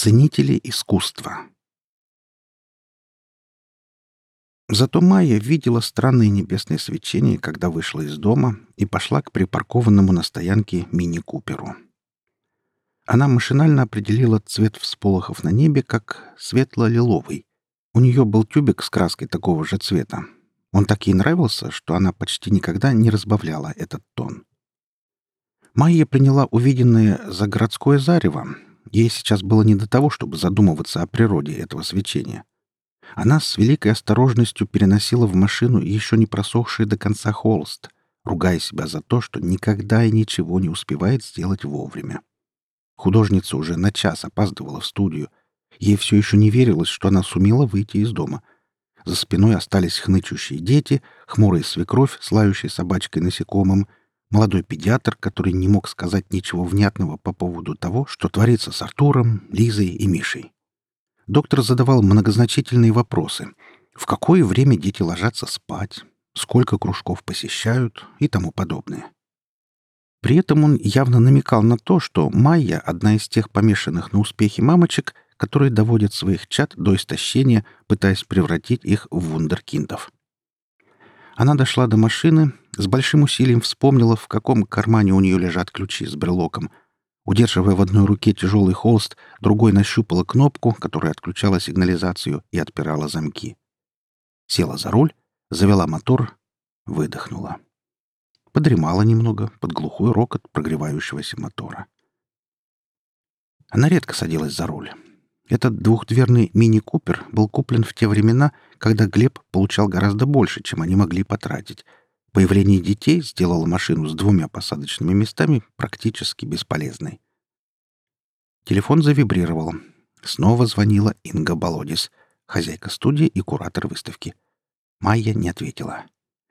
Ценители искусства. Зато Майя видела странное небесное свечение, когда вышла из дома и пошла к припаркованному на стоянке мини-куперу. Она машинально определила цвет всполохов на небе как светло-лиловый. У нее был тюбик с краской такого же цвета. Он так ей нравился, что она почти никогда не разбавляла этот тон. Майя приняла увиденное за городское зарево. Ей сейчас было не до того, чтобы задумываться о природе этого свечения. Она с великой осторожностью переносила в машину еще не просохший до конца холст, ругая себя за то, что никогда и ничего не успевает сделать вовремя. Художница уже на час опаздывала в студию. Ей все еще не верилось, что она сумела выйти из дома. За спиной остались хнычущие дети, хмурая свекровь, слающая собачкой насекомым, молодой педиатр, который не мог сказать ничего внятного по поводу того, что творится с Артуром, Лизой и Мишей. Доктор задавал многозначительные вопросы. В какое время дети ложатся спать, сколько кружков посещают и тому подобное. При этом он явно намекал на то, что Майя — одна из тех помешанных на успехе мамочек, которые доводят своих чад до истощения, пытаясь превратить их в вундеркиндов. Она дошла до машины, с большим усилием вспомнила, в каком кармане у нее лежат ключи с брелоком — Удерживая в одной руке тяжелый холст, другой нащупала кнопку, которая отключала сигнализацию и отпирала замки. Села за руль, завела мотор, выдохнула. Подремала немного под глухой рокот прогревающегося мотора. Она редко садилась за руль. Этот двухдверный мини-купер был куплен в те времена, когда Глеб получал гораздо больше, чем они могли потратить — Появление детей сделало машину с двумя посадочными местами практически бесполезной. Телефон завибрировал. Снова звонила Инга Болодис, хозяйка студии и куратор выставки. Майя не ответила.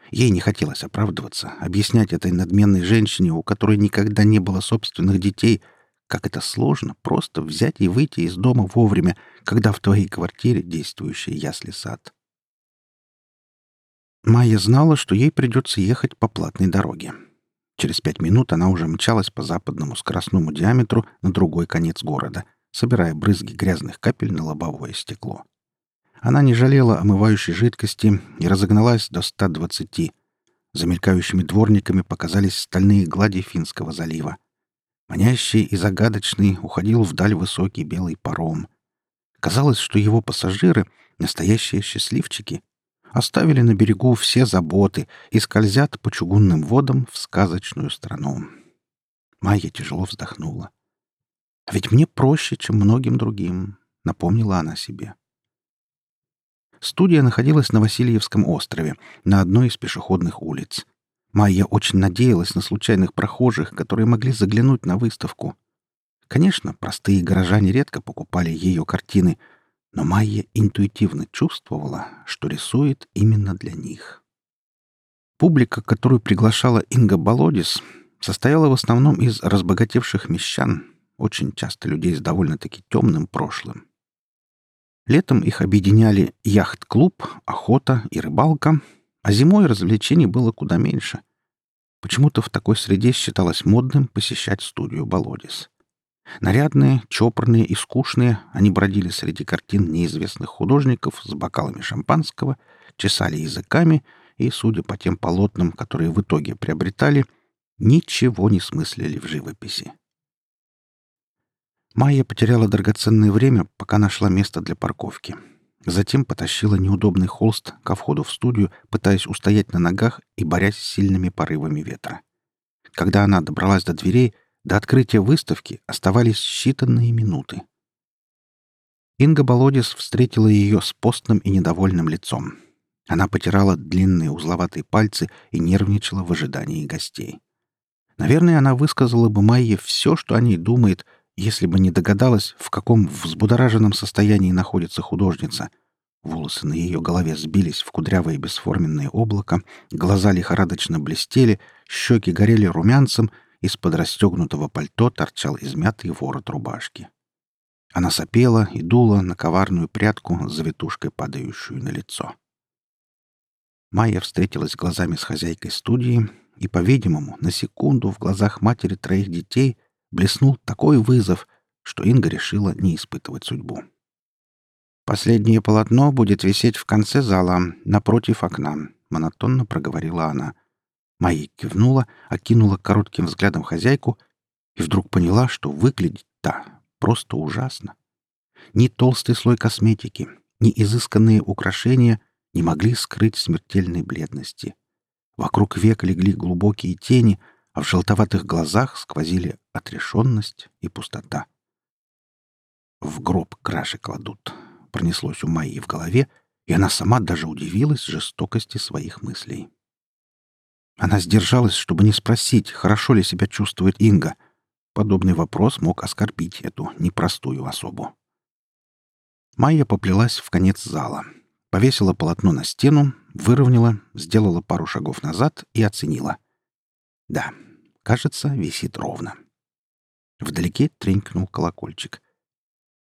Ей не хотелось оправдываться, объяснять этой надменной женщине, у которой никогда не было собственных детей, как это сложно просто взять и выйти из дома вовремя, когда в твоей квартире действующий ясли-сад. Майя знала, что ей придется ехать по платной дороге. Через пять минут она уже мчалась по западному скоростному диаметру на другой конец города, собирая брызги грязных капель на лобовое стекло. Она не жалела омывающей жидкости и разогналась до 120. За мелькающими дворниками показались стальные глади Финского залива. Манящий и загадочный уходил вдаль высокий белый паром. Казалось, что его пассажиры — настоящие счастливчики, оставили на берегу все заботы и скользят по чугунным водам в сказочную страну. Майя тяжело вздохнула. «А ведь мне проще, чем многим другим», — напомнила она себе. Студия находилась на Васильевском острове, на одной из пешеходных улиц. Майя очень надеялась на случайных прохожих, которые могли заглянуть на выставку. Конечно, простые горожане редко покупали ее картины — но Майя интуитивно чувствовала, что рисует именно для них. Публика, которую приглашала Инга Болодис, состояла в основном из разбогатевших мещан, очень часто людей с довольно-таки темным прошлым. Летом их объединяли яхт-клуб, охота и рыбалка, а зимой развлечений было куда меньше. Почему-то в такой среде считалось модным посещать студию Болодис. Нарядные, чопорные и скучные, они бродили среди картин неизвестных художников с бокалами шампанского, чесали языками и, судя по тем полотнам, которые в итоге приобретали, ничего не смыслили в живописи. Майя потеряла драгоценное время, пока нашла место для парковки. Затем потащила неудобный холст ко входу в студию, пытаясь устоять на ногах и борясь с сильными порывами ветра. Когда она добралась до дверей, до открытия выставки оставались считанные минуты. Инга Болодис встретила ее с постным и недовольным лицом. Она потирала длинные узловатые пальцы и нервничала в ожидании гостей. Наверное, она высказала бы Майе все, что о ней думает, если бы не догадалась, в каком взбудораженном состоянии находится художница. Волосы на ее голове сбились в кудрявое бесформенное облако, глаза лихорадочно блестели, щеки горели румянцем — из-под расстегнутого пальто торчал измятый ворот рубашки. Она сопела и дула на коварную прядку с завитушкой, падающую на лицо. Майя встретилась глазами с хозяйкой студии, и, по-видимому, на секунду в глазах матери троих детей блеснул такой вызов, что Инга решила не испытывать судьбу. «Последнее полотно будет висеть в конце зала, напротив окна», — монотонно проговорила она. Майя кивнула, окинула коротким взглядом хозяйку и вдруг поняла, что выглядит-то просто ужасно. Ни толстый слой косметики, ни изысканные украшения не могли скрыть смертельной бледности. Вокруг век легли глубокие тени, а в желтоватых глазах сквозили отрешенность и пустота. «В гроб краши кладут», — пронеслось у Майи в голове, и она сама даже удивилась жестокости своих мыслей. Она сдержалась, чтобы не спросить, хорошо ли себя чувствует Инга. Подобный вопрос мог оскорбить эту непростую особу. Майя поплелась в конец зала, повесила полотно на стену, выровняла, сделала пару шагов назад и оценила. Да, кажется, висит ровно. Вдалеке тренькнул колокольчик.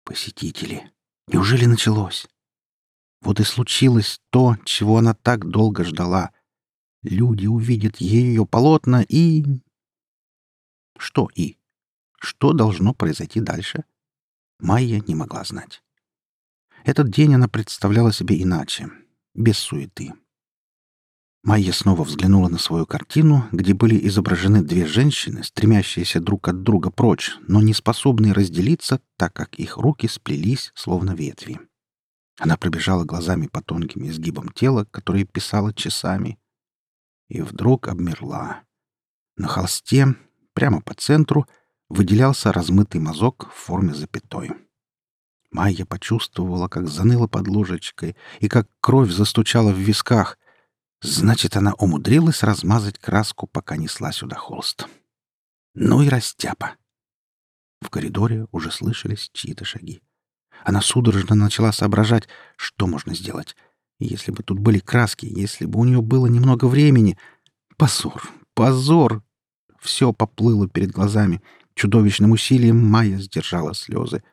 Посетители. Неужели началось? Вот и случилось то, чего она так долго ждала. Люди увидят ее полотна и... Что и? Что должно произойти дальше? Майя не могла знать. Этот день она представляла себе иначе, без суеты. Майя снова взглянула на свою картину, где были изображены две женщины, стремящиеся друг от друга прочь, но не способные разделиться, так как их руки сплелись, словно ветви. Она пробежала глазами по тонким изгибам тела, которые писала часами, и вдруг обмерла. На холсте, прямо по центру, выделялся размытый мазок в форме запятой. Майя почувствовала, как заныло под ложечкой и как кровь застучала в висках — Значит, она умудрилась размазать краску, пока несла сюда холст. Ну и растяпа. В коридоре уже слышались чьи-то шаги. Она судорожно начала соображать, что можно сделать. Если бы тут были краски, если бы у нее было немного времени. Позор! Позор! Все поплыло перед глазами. Чудовищным усилием Майя сдержала слезы.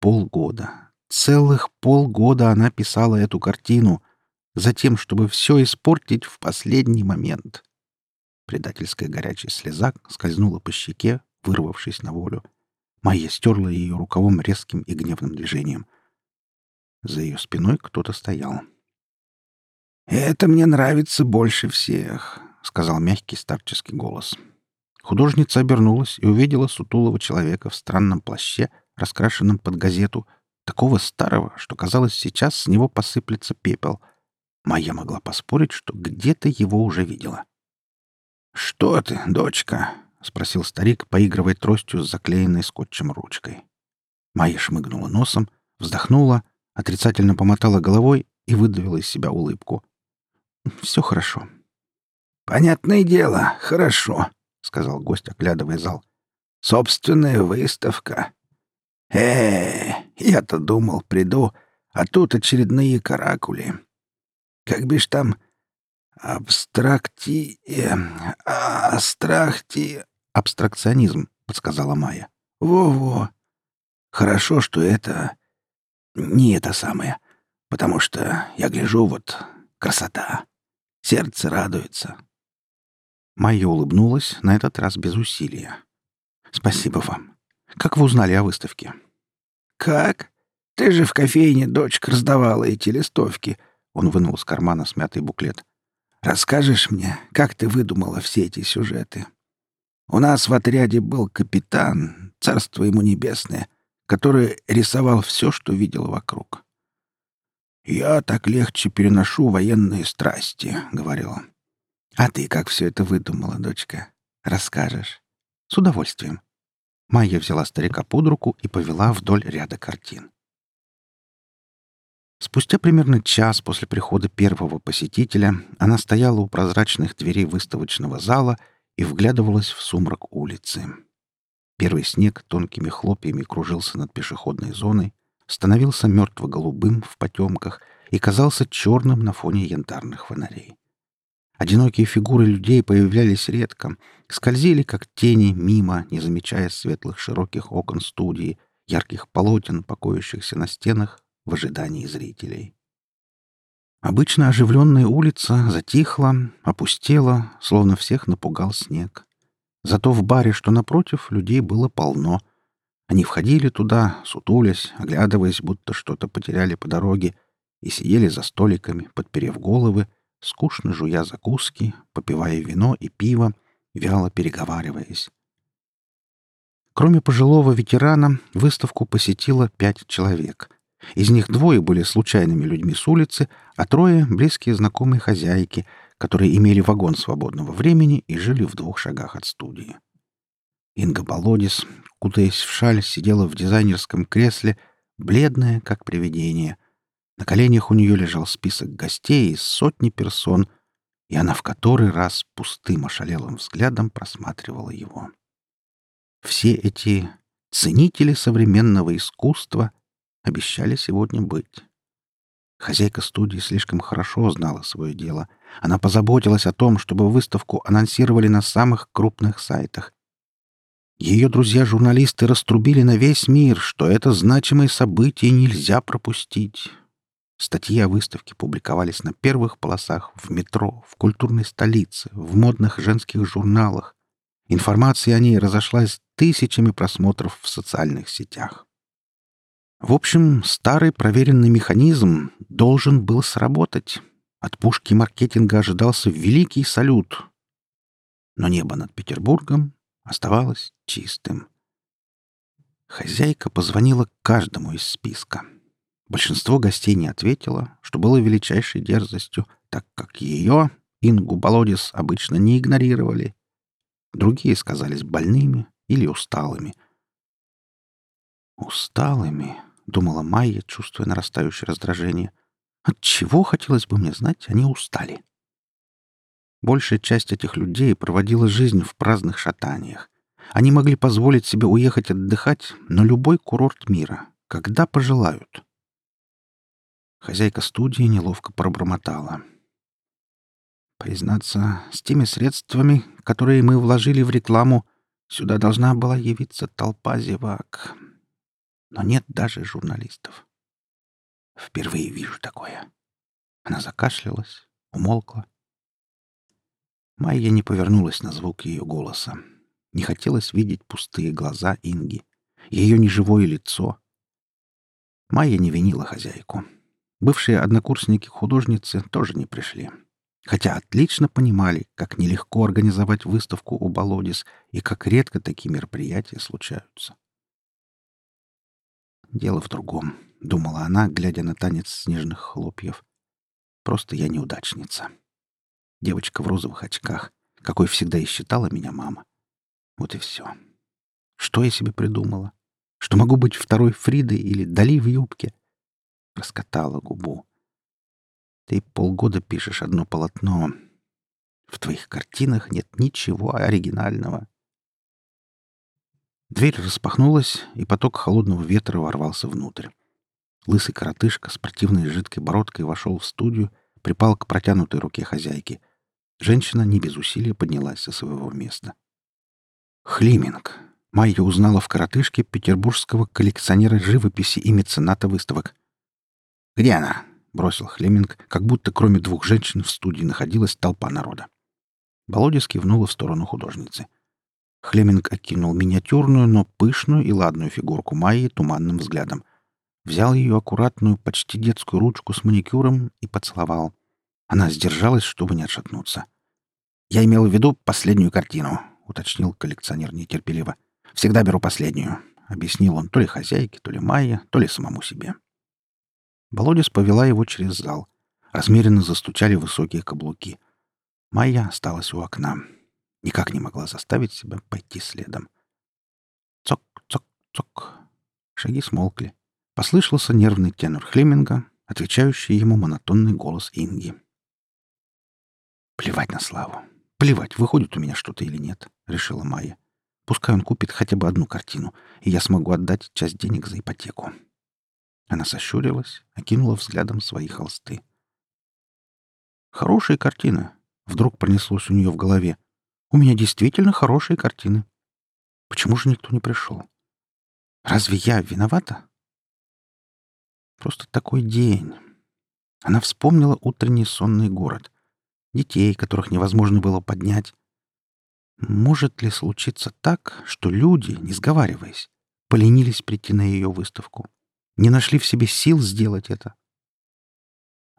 Полгода. Целых полгода она писала эту картину — затем, чтобы все испортить в последний момент. Предательская горячая слеза скользнула по щеке, вырвавшись на волю. Майя стерла ее рукавом резким и гневным движением. За ее спиной кто-то стоял. «Это мне нравится больше всех», — сказал мягкий старческий голос. Художница обернулась и увидела сутулого человека в странном плаще, раскрашенном под газету, такого старого, что, казалось, сейчас с него посыплется пепел — Майя могла поспорить, что где-то его уже видела. «Что ты, дочка?» — спросил старик, поигрывая тростью с заклеенной скотчем ручкой. Майя шмыгнула носом, вздохнула, отрицательно помотала головой и выдавила из себя улыбку. «Все хорошо». «Понятное дело, хорошо», — сказал гость, оглядывая зал. «Собственная выставка. э я-то думал, приду, а тут очередные каракули как бишь там, абстракти... Э, астрахти... Абстракционизм, подсказала Майя. Во-во. Хорошо, что это... Не это самое. Потому что я гляжу, вот, красота. Сердце радуется. Майя улыбнулась, на этот раз без усилия. «Спасибо вам. Как вы узнали о выставке?» «Как? Ты же в кофейне, дочка, раздавала эти листовки. Он вынул из кармана смятый буклет. «Расскажешь мне, как ты выдумала все эти сюжеты? У нас в отряде был капитан, царство ему небесное, который рисовал все, что видел вокруг. «Я так легче переношу военные страсти», — говорил он. «А ты как все это выдумала, дочка? Расскажешь?» «С удовольствием». Майя взяла старика под руку и повела вдоль ряда картин. Спустя примерно час после прихода первого посетителя она стояла у прозрачных дверей выставочного зала и вглядывалась в сумрак улицы. Первый снег тонкими хлопьями кружился над пешеходной зоной, становился мертво-голубым в потемках и казался черным на фоне янтарных фонарей. Одинокие фигуры людей появлялись редко, скользили, как тени, мимо, не замечая светлых широких окон студии, ярких полотен, покоящихся на стенах, в ожидании зрителей. Обычно оживленная улица затихла, опустела, словно всех напугал снег. Зато в баре, что напротив, людей было полно. Они входили туда, сутулясь, оглядываясь, будто что-то потеряли по дороге, и сидели за столиками, подперев головы, скучно жуя закуски, попивая вино и пиво, вяло переговариваясь. Кроме пожилого ветерана, выставку посетило пять человек. Из них двое были случайными людьми с улицы, а трое — близкие знакомые хозяйки, которые имели вагон свободного времени и жили в двух шагах от студии. Инга Болодис, кутаясь в шаль, сидела в дизайнерском кресле, бледная, как привидение. На коленях у нее лежал список гостей из сотни персон, и она в который раз пустым ошалелым взглядом просматривала его. Все эти ценители современного искусства обещали сегодня быть. Хозяйка студии слишком хорошо знала свое дело. Она позаботилась о том, чтобы выставку анонсировали на самых крупных сайтах. Ее друзья-журналисты раструбили на весь мир, что это значимое событие нельзя пропустить. Статьи о выставке публиковались на первых полосах в метро, в культурной столице, в модных женских журналах. Информация о ней разошлась тысячами просмотров в социальных сетях. В общем, старый проверенный механизм должен был сработать. От пушки маркетинга ожидался великий салют. Но небо над Петербургом оставалось чистым. Хозяйка позвонила каждому из списка. Большинство гостей не ответило, что было величайшей дерзостью, так как ее, Ингу Болодис, обычно не игнорировали. Другие сказались больными или усталыми. «Усталыми», — думала Майя, чувствуя нарастающее раздражение. «От чего, хотелось бы мне знать, они устали?» Большая часть этих людей проводила жизнь в праздных шатаниях. Они могли позволить себе уехать отдыхать на любой курорт мира, когда пожелают. Хозяйка студии неловко пробормотала. Признаться, с теми средствами, которые мы вложили в рекламу, сюда должна была явиться толпа зевак. Но нет даже журналистов. Впервые вижу такое. Она закашлялась, умолкла. Майя не повернулась на звук ее голоса. Не хотелось видеть пустые глаза Инги, ее неживое лицо. Майя не винила хозяйку. Бывшие однокурсники художницы тоже не пришли. Хотя отлично понимали, как нелегко организовать выставку у Болодис и как редко такие мероприятия случаются. «Дело в другом», — думала она, глядя на танец снежных хлопьев. «Просто я неудачница». Девочка в розовых очках, какой всегда и считала меня мама. Вот и все. Что я себе придумала? Что могу быть второй Фридой или Дали в юбке? Раскатала губу. Ты полгода пишешь одно полотно. В твоих картинах нет ничего оригинального. Дверь распахнулась, и поток холодного ветра ворвался внутрь. Лысый коротышка с противной жидкой бородкой вошел в студию, припал к протянутой руке хозяйки. Женщина не без усилия поднялась со своего места. Хлиминг. Майя узнала в коротышке петербургского коллекционера живописи и мецената выставок. «Где она?» — бросил Хлеминг, как будто кроме двух женщин в студии находилась толпа народа. Володя скивнула в сторону художницы. Хлеминг окинул миниатюрную, но пышную и ладную фигурку Майи туманным взглядом. Взял ее аккуратную, почти детскую ручку с маникюром и поцеловал. Она сдержалась, чтобы не отшатнуться. «Я имел в виду последнюю картину», — уточнил коллекционер нетерпеливо. «Всегда беру последнюю», — объяснил он то ли хозяйке, то ли Майе, то ли самому себе. Володис повела его через зал. Размеренно застучали высокие каблуки. Майя осталась у окна. Никак не могла заставить себя пойти следом. Цок, цок, цок. Шаги смолкли. Послышался нервный тенор Хлеминга, отвечающий ему монотонный голос Инги. «Плевать на славу. Плевать, выходит у меня что-то или нет», — решила Майя. «Пускай он купит хотя бы одну картину, и я смогу отдать часть денег за ипотеку». Она сощурилась, окинула взглядом свои холсты. «Хорошие картины», — вдруг пронеслось у нее в голове. «У меня действительно хорошие картины. Почему же никто не пришел? Разве я виновата?» Просто такой день. Она вспомнила утренний сонный город — детей, которых невозможно было поднять. Может ли случиться так, что люди, не сговариваясь, поленились прийти на ее выставку. Не нашли в себе сил сделать это.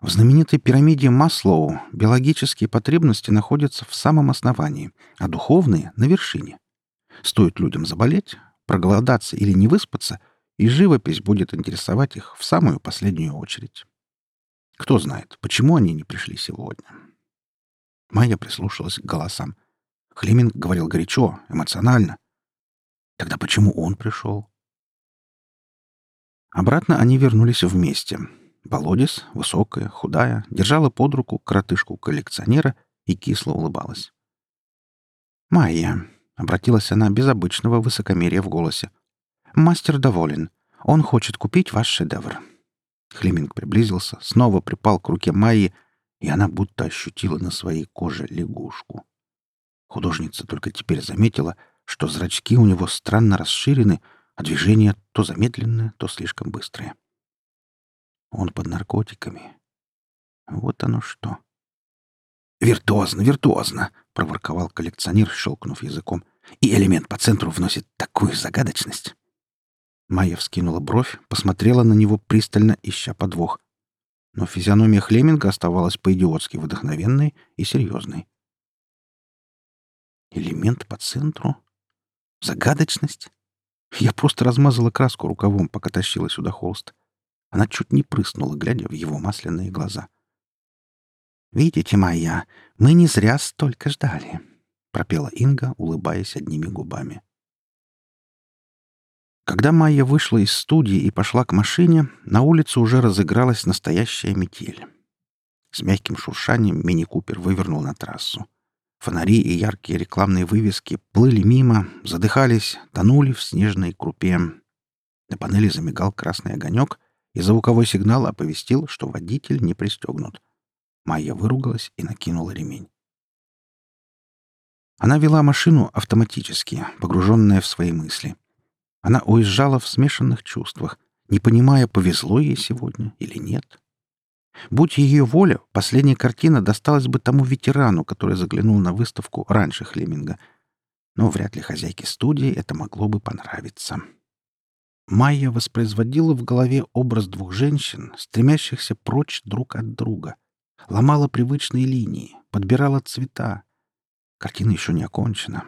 В знаменитой пирамиде Маслоу биологические потребности находятся в самом основании, а духовные — на вершине. Стоит людям заболеть, проголодаться или не выспаться, и живопись будет интересовать их в самую последнюю очередь. Кто знает, почему они не пришли сегодня. Майя прислушалась к голосам. Хлеминг говорил горячо, эмоционально. Тогда почему он пришел? Обратно они вернулись вместе. Болодис, высокая, худая, держала под руку коротышку-коллекционера и кисло улыбалась. «Майя», — обратилась она без обычного высокомерия в голосе, — «мастер доволен. Он хочет купить ваш шедевр». Хлеминг приблизился, снова припал к руке Майи, и она будто ощутила на своей коже лягушку. Художница только теперь заметила, что зрачки у него странно расширены, а движения то замедленные, то слишком быстрые. Он под наркотиками. Вот оно что. «Виртуозно, виртуозно!» — проворковал коллекционер, щелкнув языком. «И элемент по центру вносит такую загадочность!» Майя вскинула бровь, посмотрела на него пристально, ища подвох. Но физиономия Хлеминга оставалась по-идиотски вдохновенной и серьезной. «Элемент по центру? Загадочность?» Я просто размазала краску рукавом, пока тащила сюда холст. Она чуть не прыснула, глядя в его масляные глаза. «Видите, моя, мы не зря столько ждали», — пропела Инга, улыбаясь одними губами. Когда Майя вышла из студии и пошла к машине, на улице уже разыгралась настоящая метель. С мягким шуршанием мини-купер вывернул на трассу. Фонари и яркие рекламные вывески плыли мимо, задыхались, тонули в снежной крупе. На панели замигал красный огонек, и звуковой сигнал оповестил, что водитель не пристегнут. Майя выругалась и накинула ремень. Она вела машину автоматически, погруженная в свои мысли. Она уезжала в смешанных чувствах, не понимая, повезло ей сегодня или нет. Будь ее воля, последняя картина досталась бы тому ветерану, который заглянул на выставку раньше Хлеминга. Но вряд ли хозяйке студии это могло бы понравиться. Майя воспроизводила в голове образ двух женщин, стремящихся прочь друг от друга. Ломала привычные линии, подбирала цвета. Картина еще не окончена.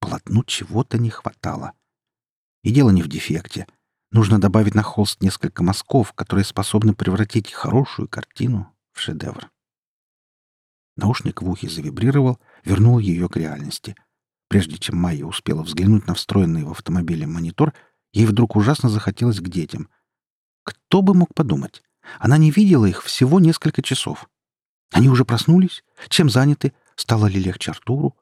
Полотну чего-то не хватало. И дело не в дефекте. Нужно добавить на холст несколько мазков, которые способны превратить хорошую картину в шедевр. Наушник в ухе завибрировал, вернул ее к реальности. Прежде чем Майя успела взглянуть на встроенный в автомобиле монитор — Ей вдруг ужасно захотелось к детям. Кто бы мог подумать? Она не видела их всего несколько часов. Они уже проснулись? Чем заняты? Стало ли легче Артуру?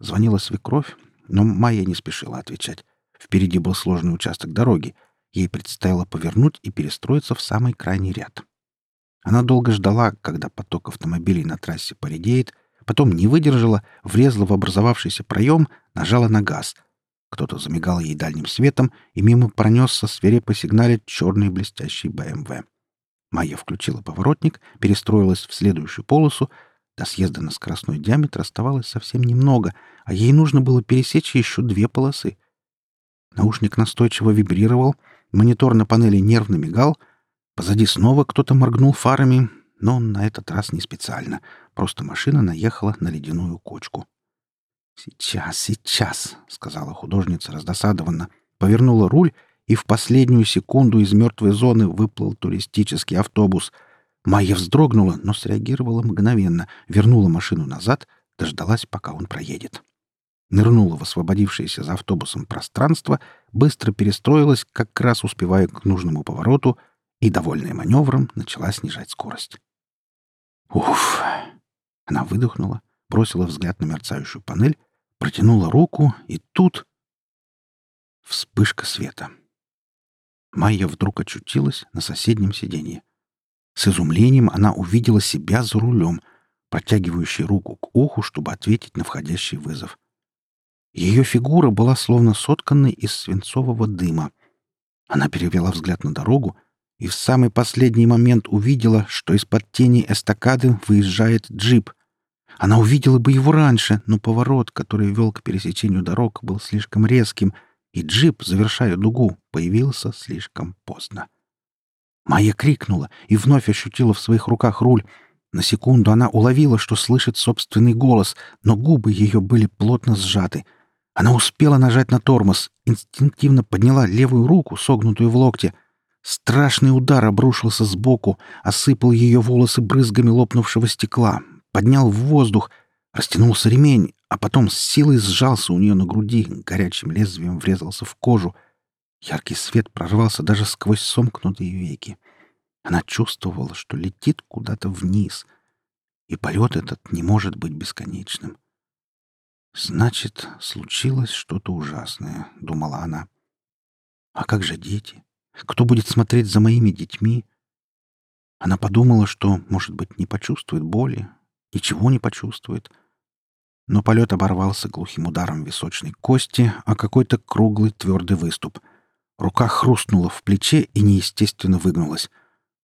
Звонила свекровь, но Майя не спешила отвечать. Впереди был сложный участок дороги. Ей предстояло повернуть и перестроиться в самый крайний ряд. Она долго ждала, когда поток автомобилей на трассе поредеет, потом не выдержала, влезла в образовавшийся проем, нажала на газ — кто-то замигал ей дальним светом, и мимо пронесся свирепо сигнале черный блестящий БМВ. Майя включила поворотник, перестроилась в следующую полосу. До съезда на скоростной диаметр оставалось совсем немного, а ей нужно было пересечь еще две полосы. Наушник настойчиво вибрировал, монитор на панели нервно мигал. Позади снова кто-то моргнул фарами, но на этот раз не специально. Просто машина наехала на ледяную кочку. «Сейчас, сейчас», — сказала художница раздосадованно, повернула руль, и в последнюю секунду из мертвой зоны выплыл туристический автобус. Майя вздрогнула, но среагировала мгновенно, вернула машину назад, дождалась, пока он проедет. Нырнула в освободившееся за автобусом пространство, быстро перестроилась, как раз успевая к нужному повороту, и, довольная маневром, начала снижать скорость. «Уф!» Она выдохнула, бросила взгляд на мерцающую панель протянула руку, и тут... Вспышка света. Майя вдруг очутилась на соседнем сиденье. С изумлением она увидела себя за рулем, протягивающей руку к уху, чтобы ответить на входящий вызов. Ее фигура была словно сотканной из свинцового дыма. Она перевела взгляд на дорогу и в самый последний момент увидела, что из-под тени эстакады выезжает джип. Она увидела бы его раньше, но поворот, который вел к пересечению дорог, был слишком резким, и джип, завершая дугу, появился слишком поздно. Майя крикнула и вновь ощутила в своих руках руль. На секунду она уловила, что слышит собственный голос, но губы ее были плотно сжаты. Она успела нажать на тормоз, инстинктивно подняла левую руку, согнутую в локте. Страшный удар обрушился сбоку, осыпал ее волосы брызгами лопнувшего стекла, поднял в воздух, растянулся ремень, а потом с силой сжался у нее на груди, горячим лезвием врезался в кожу. Яркий свет прорвался даже сквозь сомкнутые веки. Она чувствовала, что летит куда-то вниз, и полет этот не может быть бесконечным. «Значит, случилось что-то ужасное», — думала она. «А как же дети? Кто будет смотреть за моими детьми?» Она подумала, что, может быть, не почувствует боли, ничего не почувствует. Но полет оборвался глухим ударом височной кости, а какой-то круглый твердый выступ. Рука хрустнула в плече и неестественно выгнулась.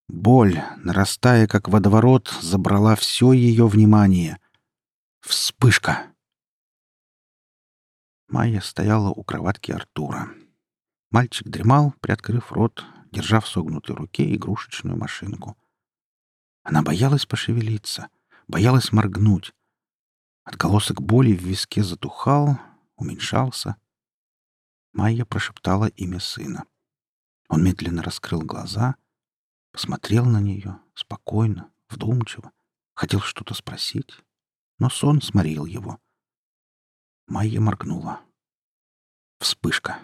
Боль, нарастая как водоворот, забрала все ее внимание. Вспышка! Майя стояла у кроватки Артура. Мальчик дремал, приоткрыв рот, держа в согнутой руке игрушечную машинку. Она боялась пошевелиться, боялась моргнуть. Отголосок боли в виске затухал, уменьшался. Майя прошептала имя сына. Он медленно раскрыл глаза — Посмотрел на нее спокойно, вдумчиво. Хотел что-то спросить, но сон сморил его. Майя моргнула. Вспышка.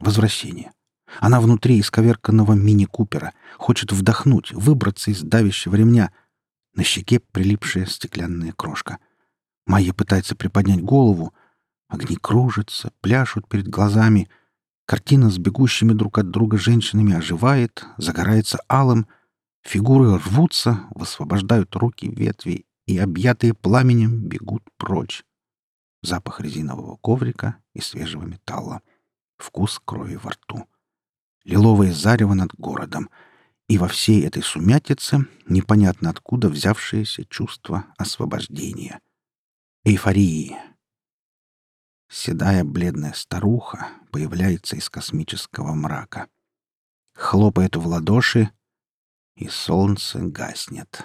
Возвращение. Она внутри исковерканного мини-купера. Хочет вдохнуть, выбраться из давящего ремня. На щеке прилипшая стеклянная крошка. Майя пытается приподнять голову. Огни кружатся, пляшут перед глазами — Картина с бегущими друг от друга женщинами оживает, загорается алым. Фигуры рвутся, высвобождают руки ветви и, объятые пламенем, бегут прочь. Запах резинового коврика и свежего металла. Вкус крови во рту. Лиловое зарево над городом. И во всей этой сумятице непонятно откуда взявшееся чувство освобождения. Эйфории. Седая бледная старуха появляется из космического мрака. Хлопает в ладоши, и солнце гаснет.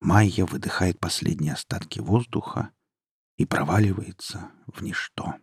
Майя выдыхает последние остатки воздуха и проваливается в ничто.